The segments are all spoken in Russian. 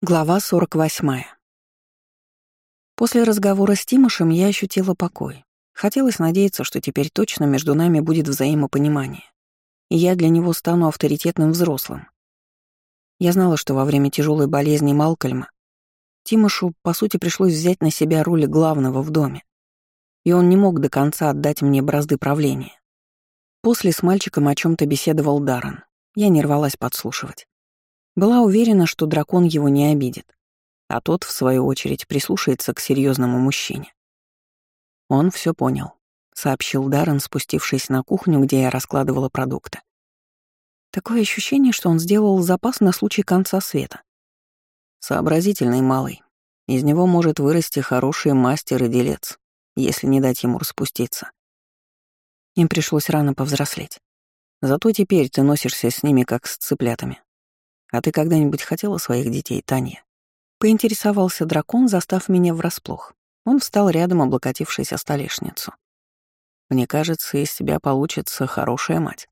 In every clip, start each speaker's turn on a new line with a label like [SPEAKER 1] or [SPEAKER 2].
[SPEAKER 1] Глава 48. После разговора с Тимошем я ощутила покой. Хотелось надеяться, что теперь точно между нами будет взаимопонимание, и я для него стану авторитетным взрослым. Я знала, что во время тяжелой болезни Малкольма Тимошу, по сути, пришлось взять на себя роль главного в доме, и он не мог до конца отдать мне бразды правления. После с мальчиком о чем то беседовал Даррен. Я не рвалась подслушивать. Была уверена, что дракон его не обидит, а тот, в свою очередь, прислушается к серьезному мужчине. Он все понял, сообщил Даррен, спустившись на кухню, где я раскладывала продукты. Такое ощущение, что он сделал запас на случай конца света. Сообразительный малый. Из него может вырасти хороший мастер и делец, если не дать ему распуститься. Им пришлось рано повзрослеть. Зато теперь ты носишься с ними, как с цыплятами. «А ты когда-нибудь хотела своих детей, Таня?» Поинтересовался дракон, застав меня врасплох. Он встал рядом, облокотившись о столешницу. «Мне кажется, из тебя получится хорошая мать».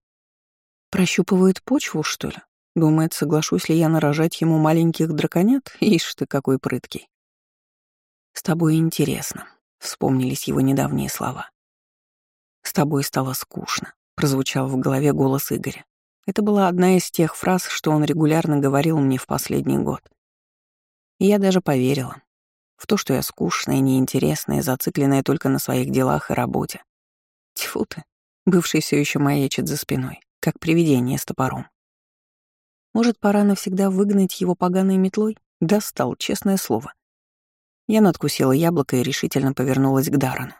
[SPEAKER 1] «Прощупывает почву, что ли? Думает, соглашусь ли я нарожать ему маленьких драконят? Ишь ты, какой прыткий». «С тобой интересно», — вспомнились его недавние слова. «С тобой стало скучно», — прозвучал в голове голос Игоря. Это была одна из тех фраз, что он регулярно говорил мне в последний год. И я даже поверила в то, что я скучная, неинтересная, зацикленная только на своих делах и работе. Тьфу ты, бывший все еще маячит за спиной, как привидение с топором. Может, пора навсегда выгнать его поганой метлой? Достал, честное слово. Я надкусила яблоко и решительно повернулась к Дарану.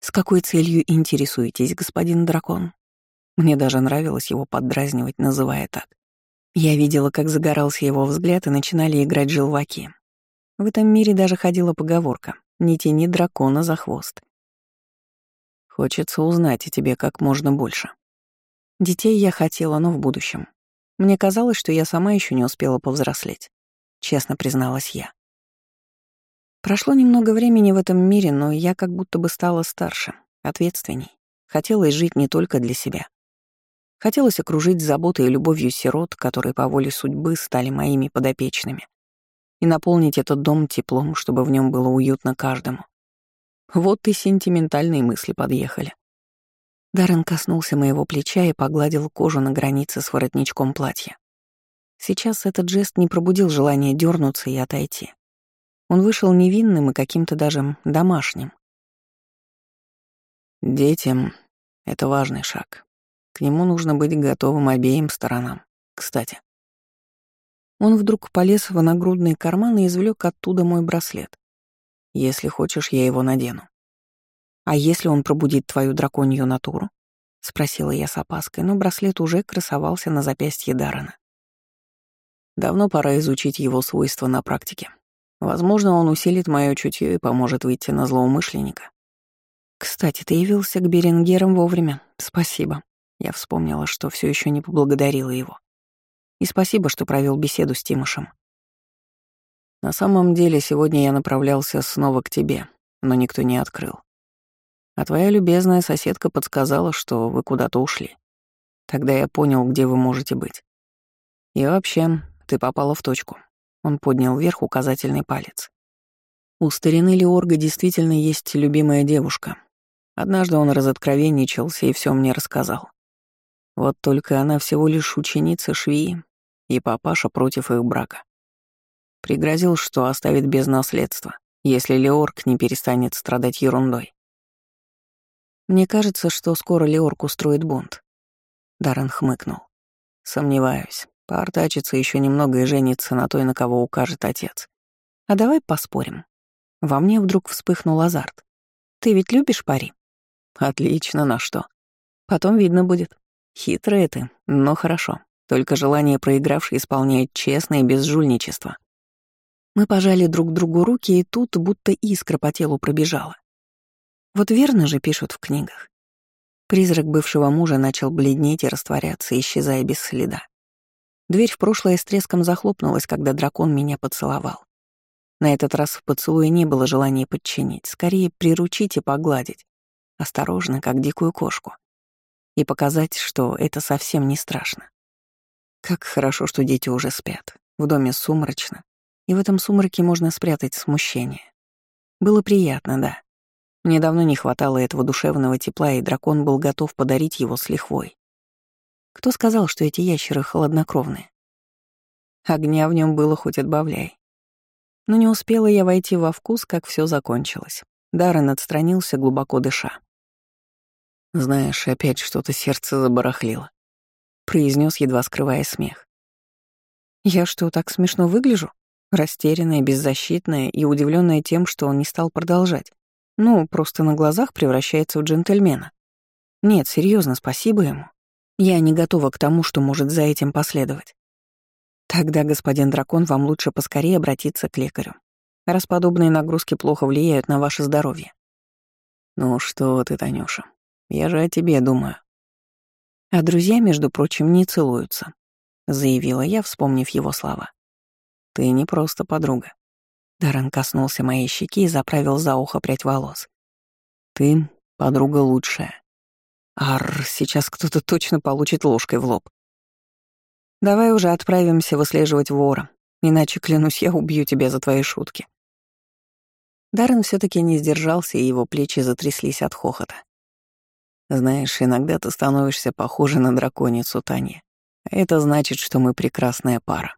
[SPEAKER 1] «С какой целью интересуетесь, господин дракон?» Мне даже нравилось его поддразнивать, называя так. Я видела, как загорался его взгляд, и начинали играть желваки. В этом мире даже ходила поговорка «Не тяни дракона за хвост». Хочется узнать о тебе как можно больше. Детей я хотела, но в будущем. Мне казалось, что я сама еще не успела повзрослеть. Честно призналась я. Прошло немного времени в этом мире, но я как будто бы стала старше, ответственней. Хотелось жить не только для себя. Хотелось окружить заботой и любовью сирот, которые по воле судьбы стали моими подопечными, и наполнить этот дом теплом, чтобы в нем было уютно каждому. Вот и сентиментальные мысли подъехали. Даррен коснулся моего плеча и погладил кожу на границе с воротничком платья. Сейчас этот жест не пробудил желания дернуться и отойти. Он вышел невинным и каким-то даже домашним. Детям — это важный шаг. К нему нужно быть готовым обеим сторонам. Кстати. Он вдруг полез в нагрудный карман и извлек оттуда мой браслет. Если хочешь, я его надену. А если он пробудит твою драконью натуру? Спросила я с опаской, но браслет уже красовался на запястье Дарана. Давно пора изучить его свойства на практике. Возможно, он усилит мое чутье и поможет выйти на злоумышленника. Кстати, ты явился к Беренгерам вовремя. Спасибо. Я вспомнила, что все еще не поблагодарила его. И спасибо, что провел беседу с Тимошем. На самом деле, сегодня я направлялся снова к тебе, но никто не открыл. А твоя любезная соседка подсказала, что вы куда-то ушли. Тогда я понял, где вы можете быть. И вообще, ты попала в точку. Он поднял вверх указательный палец. У старины Леорга действительно есть любимая девушка. Однажды он разоткровенничался и все мне рассказал. Вот только она всего лишь ученица швеи, и папаша против их брака. Пригрозил, что оставит без наследства, если Леорк не перестанет страдать ерундой. «Мне кажется, что скоро Леорк устроит бунт». Даррен хмыкнул. «Сомневаюсь. Поортачится еще немного и женится на той, на кого укажет отец. А давай поспорим». Во мне вдруг вспыхнул азарт. «Ты ведь любишь пари?» «Отлично, на что?» «Потом видно будет», Хитрая ты, но хорошо. Только желание проигравшей исполняет честно и без жульничества. Мы пожали друг другу руки, и тут будто искра по телу пробежала. Вот верно же пишут в книгах. Призрак бывшего мужа начал бледнеть и растворяться, исчезая без следа. Дверь в прошлое с треском захлопнулась, когда дракон меня поцеловал. На этот раз в поцелуе не было желания подчинить, скорее приручить и погладить. Осторожно, как дикую кошку и показать, что это совсем не страшно. Как хорошо, что дети уже спят. В доме сумрачно, и в этом сумраке можно спрятать смущение. Было приятно, да. Мне давно не хватало этого душевного тепла, и дракон был готов подарить его с лихвой. Кто сказал, что эти ящеры холоднокровные? Огня в нем было хоть отбавляй. Но не успела я войти во вкус, как все закончилось. Даррен отстранился, глубоко дыша. «Знаешь, опять что-то сердце забарахлило», — произнес едва скрывая смех. «Я что, так смешно выгляжу?» Растерянная, беззащитная и удивленная тем, что он не стал продолжать. Ну, просто на глазах превращается в джентльмена. Нет, серьезно, спасибо ему. Я не готова к тому, что может за этим последовать. Тогда, господин дракон, вам лучше поскорее обратиться к лекарю, раз подобные нагрузки плохо влияют на ваше здоровье. Ну что ты, Танюша, я же о тебе думаю. А друзья, между прочим, не целуются, заявила я, вспомнив его слова. Ты не просто подруга. Даррен коснулся моей щеки и заправил за ухо прядь волос. Ты подруга лучшая. Ар, сейчас кто-то точно получит ложкой в лоб. Давай уже отправимся выслеживать вора, иначе, клянусь, я убью тебя за твои шутки. Даррен все таки не сдержался, и его плечи затряслись от хохота. Знаешь, иногда ты становишься похожа на драконицу Таня. Это значит, что мы прекрасная пара.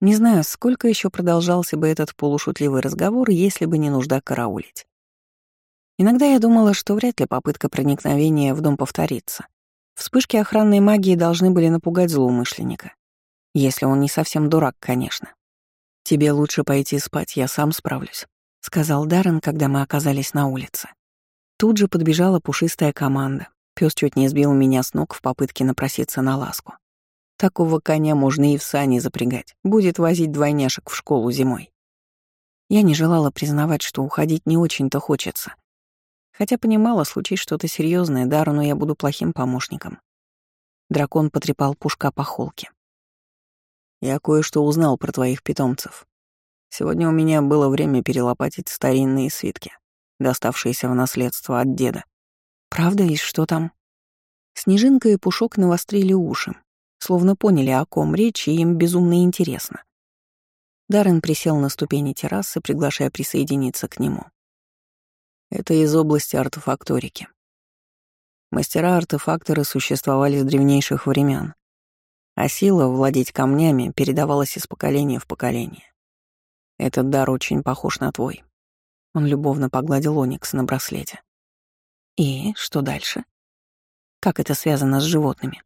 [SPEAKER 1] Не знаю, сколько еще продолжался бы этот полушутливый разговор, если бы не нужда караулить. Иногда я думала, что вряд ли попытка проникновения в дом повторится. Вспышки охранной магии должны были напугать злоумышленника. Если он не совсем дурак, конечно. «Тебе лучше пойти спать, я сам справлюсь», — сказал Даррен, когда мы оказались на улице. Тут же подбежала пушистая команда. Пес чуть не сбил меня с ног в попытке напроситься на ласку. Такого коня можно и в сани запрягать, будет возить двойняшек в школу зимой. Я не желала признавать, что уходить не очень-то хочется, Хотя понимала, случись что-то серьезное, Даррену я буду плохим помощником. Дракон потрепал пушка по холке. «Я кое-что узнал про твоих питомцев. Сегодня у меня было время перелопатить старинные свитки, доставшиеся в наследство от деда. Правда, и что там?» Снежинка и Пушок навострили уши, словно поняли, о ком речь, и им безумно интересно. Даррен присел на ступени террасы, приглашая присоединиться к нему. Это из области артефакторики. Мастера-артефакторы существовали с древнейших времен, а сила владеть камнями передавалась из поколения в поколение. Этот дар очень похож на твой. Он любовно погладил Оникс на браслете. И что дальше? Как это связано с животными?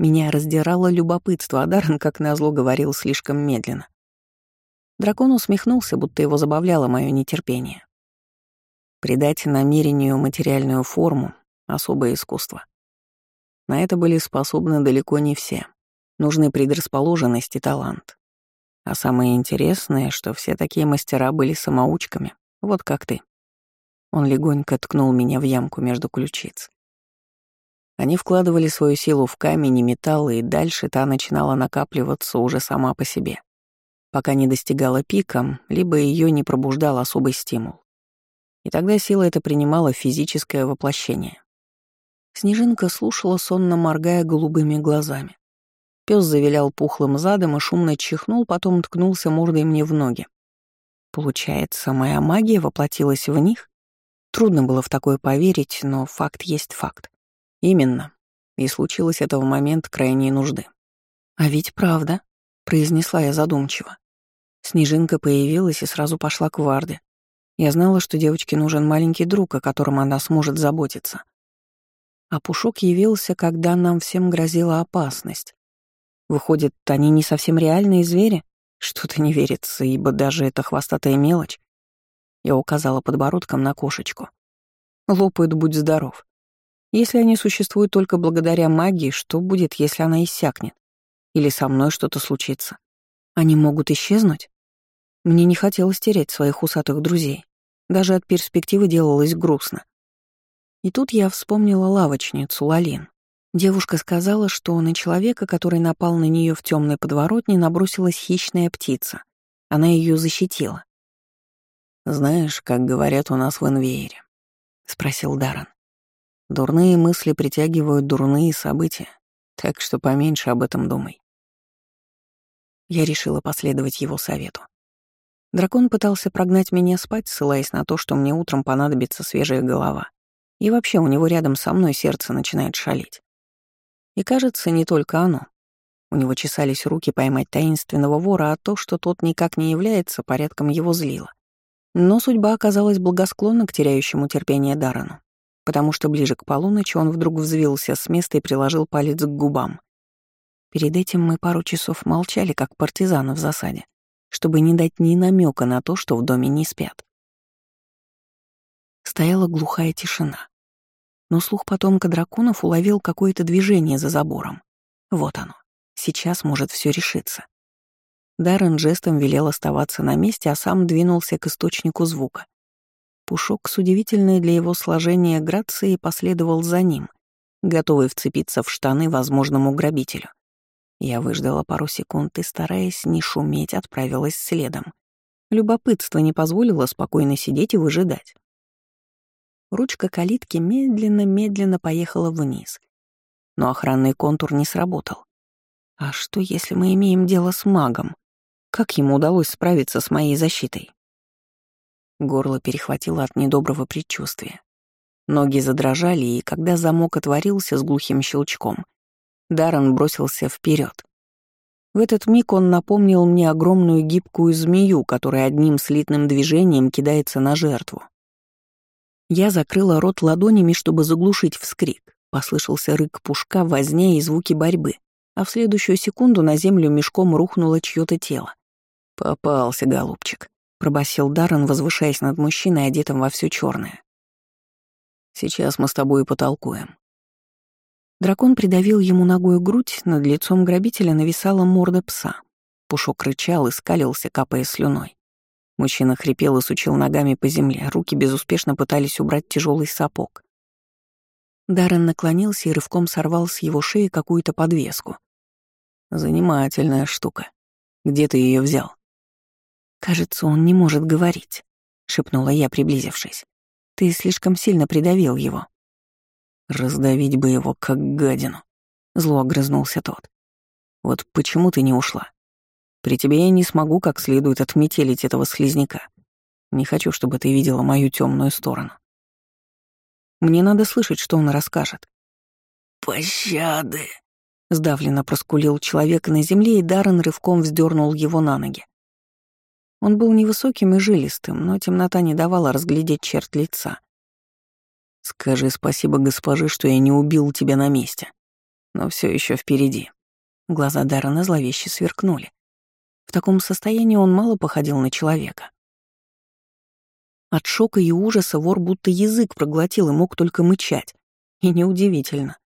[SPEAKER 1] Меня раздирало любопытство, а Даррен, как назло, говорил слишком медленно. Дракон усмехнулся, будто его забавляло мое нетерпение. Придать намерению материальную форму — особое искусство. На это были способны далеко не все. Нужны предрасположенность и талант. А самое интересное, что все такие мастера были самоучками, вот как ты. Он легонько ткнул меня в ямку между ключиц. Они вкладывали свою силу в камень и металл, и дальше та начинала накапливаться уже сама по себе, пока не достигала пика, либо ее не пробуждал особый стимул. И тогда сила эта принимала физическое воплощение. Снежинка слушала, сонно моргая голубыми глазами. Пес завилял пухлым задом и шумно чихнул, потом ткнулся мордой мне в ноги. Получается, моя магия воплотилась в них? Трудно было в такое поверить, но факт есть факт. Именно. И случилось это в момент крайней нужды. «А ведь правда», — произнесла я задумчиво. Снежинка появилась и сразу пошла к Варде, я знала, что девочке нужен маленький друг, о котором она сможет заботиться. А Пушок явился, когда нам всем грозила опасность. Выходит, они не совсем реальные звери? Что-то не верится, ибо даже эта хвостатая мелочь. Я указала подбородком на кошечку. Лопают, будь здоров. Если они существуют только благодаря магии, что будет, если она иссякнет? Или со мной что-то случится? Они могут исчезнуть? Мне не хотелось терять своих усатых друзей. Даже от перспективы делалось грустно. И тут я вспомнила лавочницу Лалин. Девушка сказала, что на человека, который напал на нее в темной подворотне, набросилась хищная птица. Она ее защитила. «Знаешь, как говорят у нас в Инвейере?» — спросил Даррен. «Дурные мысли притягивают дурные события, так что поменьше об этом думай. Я решила последовать его совету. Дракон пытался прогнать меня спать, ссылаясь на то, что мне утром понадобится свежая голова. И вообще у него рядом со мной сердце начинает шалить. И кажется, не только оно. У него чесались руки поймать таинственного вора, а то, что тот никак не является, порядком его злило. Но судьба оказалась благосклонна к теряющему терпение Дарану, потому что ближе к полуночи он вдруг взвился с места и приложил палец к губам. Перед этим мы пару часов молчали, как партизаны в засаде, чтобы не дать ни намека на то, что в доме не спят. Стояла глухая тишина. Но слух потомка драконов уловил какое-то движение за забором. Вот оно. Сейчас может все решиться. Даррен жестом велел оставаться на месте, а сам двинулся к источнику звука. Пушок с удивительной для его сложения грацией последовал за ним, готовый вцепиться в штаны возможному грабителю. Я выждала пару секунд и, стараясь не шуметь, отправилась следом. Любопытство не позволило спокойно сидеть и выжидать. Ручка калитки медленно-медленно поехала вниз. Но охранный контур не сработал. А что, если мы имеем дело с магом? Как ему удалось справиться с моей защитой? Горло перехватило от недоброго предчувствия. Ноги задрожали, и когда замок отворился с глухим щелчком, Даррен бросился вперед. В этот миг он напомнил мне огромную гибкую змею, которая одним слитным движением кидается на жертву. Я закрыла рот ладонями, чтобы заглушить вскрик. Послышался рык пушка, возня и звуки борьбы а в следующую секунду на землю мешком рухнуло чьё-то тело. «Попался, голубчик», — пробасил Даррен, возвышаясь над мужчиной, одетым во все черное. «Сейчас мы с тобой потолкуем». Дракон придавил ему ногой грудь, над лицом грабителя нависала морда пса. Пушок рычал и скалился, капая слюной. Мужчина хрипел и сучил ногами по земле, руки безуспешно пытались убрать тяжелый сапог. Даррен наклонился и рывком сорвал с его шеи какую-то подвеску. Занимательная штука. Где ты ее взял? Кажется, он не может говорить, шепнула я, приблизившись. Ты слишком сильно придавил его. Раздавить бы его, как гадину. Зло огрызнулся тот. Вот почему ты не ушла? При тебе я не смогу как следует отметелить этого слизняка. Не хочу, чтобы ты видела мою темную сторону. Мне надо слышать, что он расскажет. «Пощады!» Сдавленно проскулил человек на земле, и Даррен рывком вздернул его на ноги. Он был невысоким и жилистым, но темнота не давала разглядеть черт лица. «Скажи спасибо госпоже, что я не убил тебя на месте. Но все еще впереди». Глаза Даррена зловеще сверкнули. В таком состоянии он мало походил на человека. От шока и ужаса вор будто язык проглотил и мог только мычать. И неудивительно.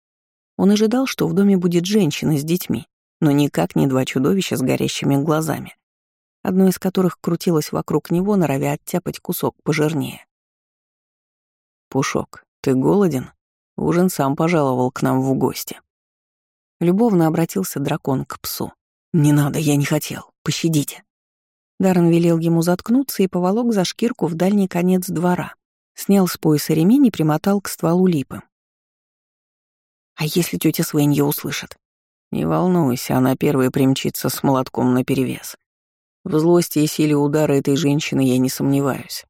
[SPEAKER 1] Он ожидал, что в доме будет женщина с детьми, но никак не два чудовища с горящими глазами, одно из которых крутилось вокруг него, норовя оттяпать кусок пожирнее. «Пушок, ты голоден? Ужин сам пожаловал к нам в гости». Любовно обратился дракон к псу. «Не надо, я не хотел. Пощадите». Даррен велел ему заткнуться и поволок за шкирку в дальний конец двора. Снял с пояса ремень и примотал к стволу липы. А если тетя Свенья услышит? Не волнуйся, она первая примчится с молотком наперевес. В злости и силе удара этой женщины я не сомневаюсь.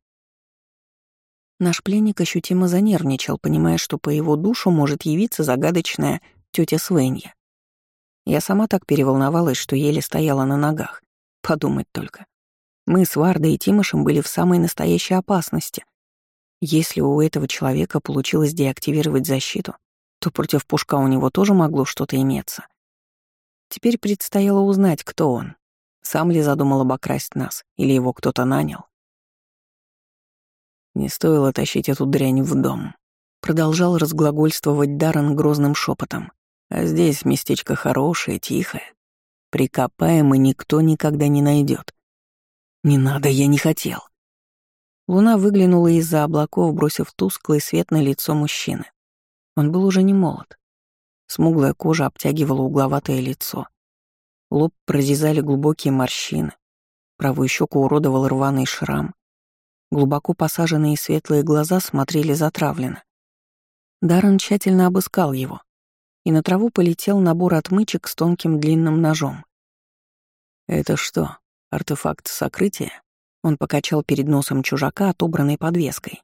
[SPEAKER 1] Наш пленник ощутимо занервничал, понимая, что по его душу может явиться загадочная тетя Свенья. Я сама так переволновалась, что еле стояла на ногах. Подумать только. Мы с Вардой и Тимошем были в самой настоящей опасности. Если у этого человека получилось деактивировать защиту, то против Пушка у него тоже могло что-то иметься. Теперь предстояло узнать, кто он. Сам ли задумал обокрасть нас, или его кто-то нанял. Не стоило тащить эту дрянь в дом. Продолжал разглагольствовать Даррен грозным шепотом. А здесь местечко хорошее, тихое. Прикопаем, и никто никогда не найдет. Не надо, я не хотел. Луна выглянула из-за облаков, бросив тусклый свет на лицо мужчины. Он был уже не молод. Смуглая кожа обтягивала угловатое лицо. Лоб прорезали глубокие морщины. Правую щеку уродовал рваный шрам. Глубоко посаженные светлые глаза смотрели затравленно. Даррен тщательно обыскал его, и на траву полетел набор отмычек с тонким длинным ножом. «Это что, артефакт сокрытия?» Он покачал перед носом чужака, отобранной подвеской.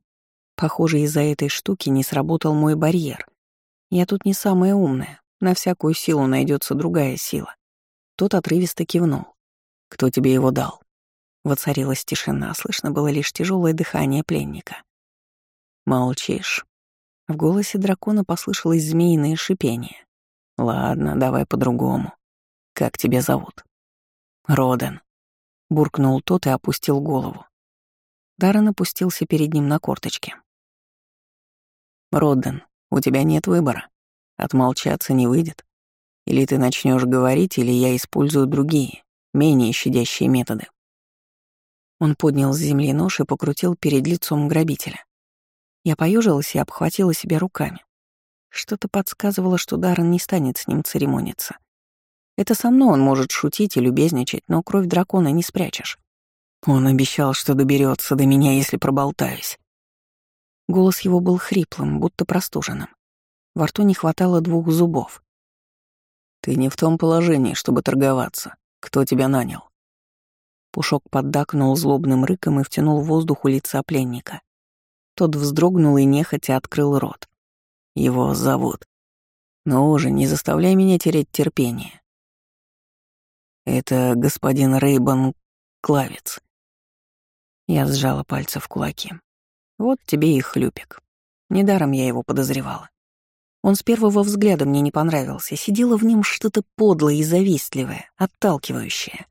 [SPEAKER 1] Похоже, из-за этой штуки не сработал мой барьер. Я тут не самая умная, на всякую силу найдется другая сила. Тот отрывисто кивнул. «Кто тебе его дал?» Воцарилась тишина, слышно было лишь тяжелое дыхание пленника. «Молчишь». В голосе дракона послышалось змеиное шипение. «Ладно, давай по-другому. Как тебя зовут?» «Роден», — буркнул тот и опустил голову. Даррен опустился перед ним на корточки. «Родден, у тебя нет выбора. Отмолчаться не выйдет. Или ты начнешь говорить, или я использую другие, менее щадящие методы». Он поднял с земли нож и покрутил перед лицом грабителя. Я поежилась и обхватила себя руками. Что-то подсказывало, что Даррен не станет с ним церемониться. Это со мной он может шутить и любезничать, но кровь дракона не спрячешь. Он обещал, что доберется до меня, если проболтаюсь. Голос его был хриплым, будто простуженным. Во рту не хватало двух зубов. «Ты не в том положении, чтобы торговаться. Кто тебя нанял?» Пушок поддакнул злобным рыком и втянул воздух у лица пленника. Тот вздрогнул и нехотя открыл рот. «Его зовут. Но уже не заставляй меня терять терпение. Это господин Рейбан Клавец. Я сжала пальцы в кулаки. Вот тебе и хлюпик. Недаром я его подозревала. Он с первого взгляда мне не понравился, сидело в нем что-то подлое и завистливое, отталкивающее.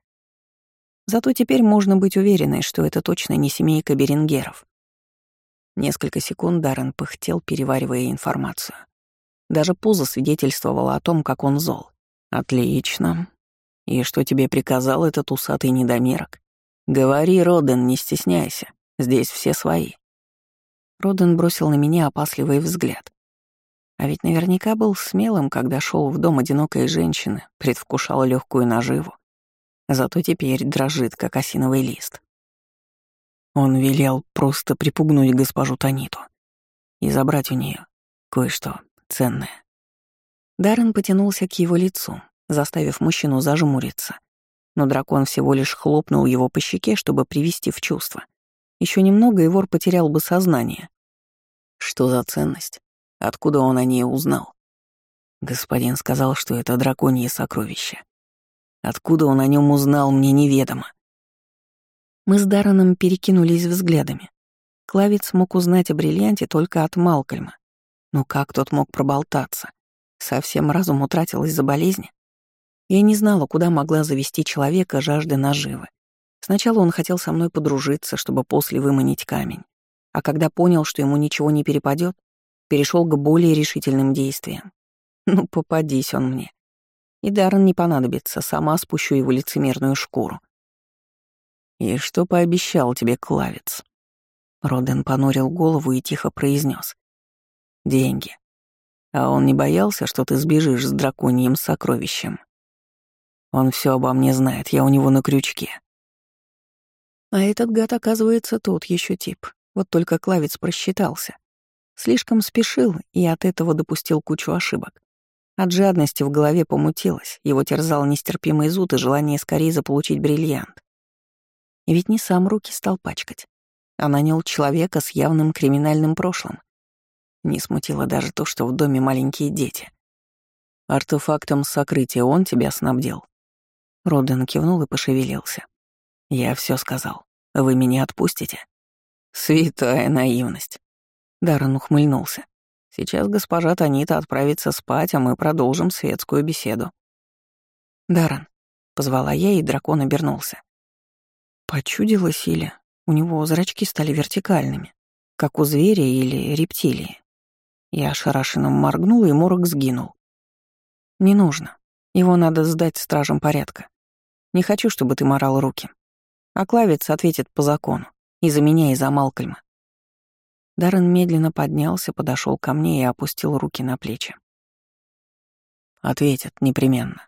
[SPEAKER 1] Зато теперь можно быть уверенной, что это точно не семейка Берингеров. Несколько секунд Даррен пыхтел, переваривая информацию. Даже поза свидетельствовала о том, как он зол. «Отлично. И что тебе приказал этот усатый недомерок? Говори, Роден, не стесняйся. Здесь все свои. Роден бросил на меня опасливый взгляд. А ведь наверняка был смелым, когда шел в дом одинокой женщины, предвкушал легкую наживу. Зато теперь дрожит, как осиновый лист. Он велел просто припугнуть госпожу Таниту и забрать у нее кое-что ценное. Даррен потянулся к его лицу, заставив мужчину зажмуриться. Но дракон всего лишь хлопнул его по щеке, чтобы привести в чувство. Еще немного, и вор потерял бы сознание. Что за ценность? Откуда он о ней узнал? Господин сказал, что это драконье сокровище. Откуда он о нем узнал, мне неведомо. Мы с Дараном перекинулись взглядами. Клавец мог узнать о бриллианте только от Малкольма. Но как тот мог проболтаться? Совсем разум утратил из-за болезни? Я не знала, куда могла завести человека жажда наживы. Сначала он хотел со мной подружиться, чтобы после выманить камень. А когда понял, что ему ничего не перепадет, перешел к более решительным действиям. Ну, попадись он мне. И Даррен не понадобится, сама спущу его лицемерную шкуру. «И что пообещал тебе Клавец?» Роден понурил голову и тихо произнес: «Деньги. А он не боялся, что ты сбежишь с драконьим сокровищем?» Он все обо мне знает, я у него на крючке. А этот гад, оказывается, тот еще тип. Вот только Клавец просчитался. Слишком спешил и от этого допустил кучу ошибок. От жадности в голове помутилось, его терзал нестерпимый зуд и желание скорее заполучить бриллиант. И ведь не сам руки стал пачкать, а нанял человека с явным криминальным прошлым. Не смутило даже то, что в доме маленькие дети. Артефактом сокрытия он тебя снабдил. Роден кивнул и пошевелился. «Я все сказал. Вы меня отпустите?» «Святая наивность». Даррен ухмыльнулся. «Сейчас госпожа Танита отправится спать, а мы продолжим светскую беседу». «Даррен», — позвала я, и дракон обернулся. Почудилось или у него зрачки стали вертикальными, как у зверя или рептилии. Я ошарашенно моргнула, и морок сгинул. «Не нужно. Его надо сдать стражам порядка. Не хочу, чтобы ты морал руки. А Клавец ответит по закону. И за меня, и за Малкольма. Даррен медленно поднялся, подошел ко мне и опустил руки на плечи. Ответят непременно.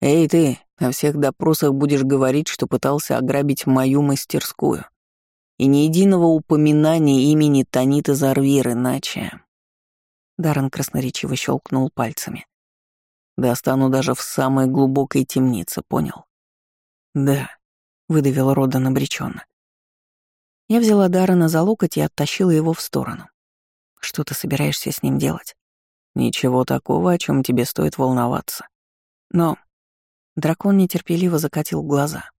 [SPEAKER 1] «Эй ты, на всех допросах будешь говорить, что пытался ограбить мою мастерскую. И ни единого упоминания имени Таниты Зарвир, иначе...» Даррен красноречиво щелкнул пальцами. Достану даже в самой глубокой темнице, понял? «Да», — выдавил Родан обреченно. Я взяла Даррена за локоть и оттащила его в сторону. «Что ты собираешься с ним делать?» «Ничего такого, о чем тебе стоит волноваться. Но...» Дракон нетерпеливо закатил глаза.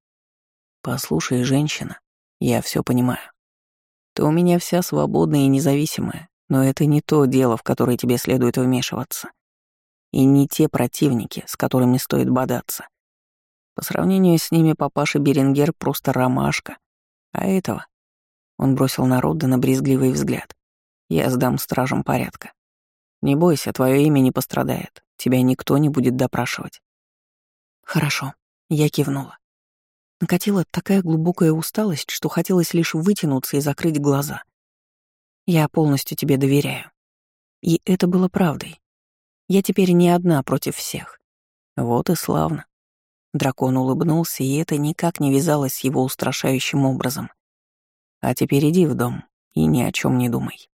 [SPEAKER 1] «Послушай, женщина, я все понимаю. Ты у меня вся свободная и независимая, но это не то дело, в которое тебе следует вмешиваться. И не те противники, с которыми стоит бодаться. По сравнению с ними папаша Беренгер просто ромашка. А этого... Он бросил на Роддена брезгливый взгляд. Я сдам стражам порядка. Не бойся, твое имя не пострадает. Тебя никто не будет допрашивать. Хорошо. Я кивнула. Накатила такая глубокая усталость, что хотелось лишь вытянуться и закрыть глаза. Я полностью тебе доверяю. И это было правдой. Я теперь не одна против всех. Вот и славно. Дракон улыбнулся, и это никак не вязалось с его устрашающим образом. А теперь иди в дом и ни о чем не думай.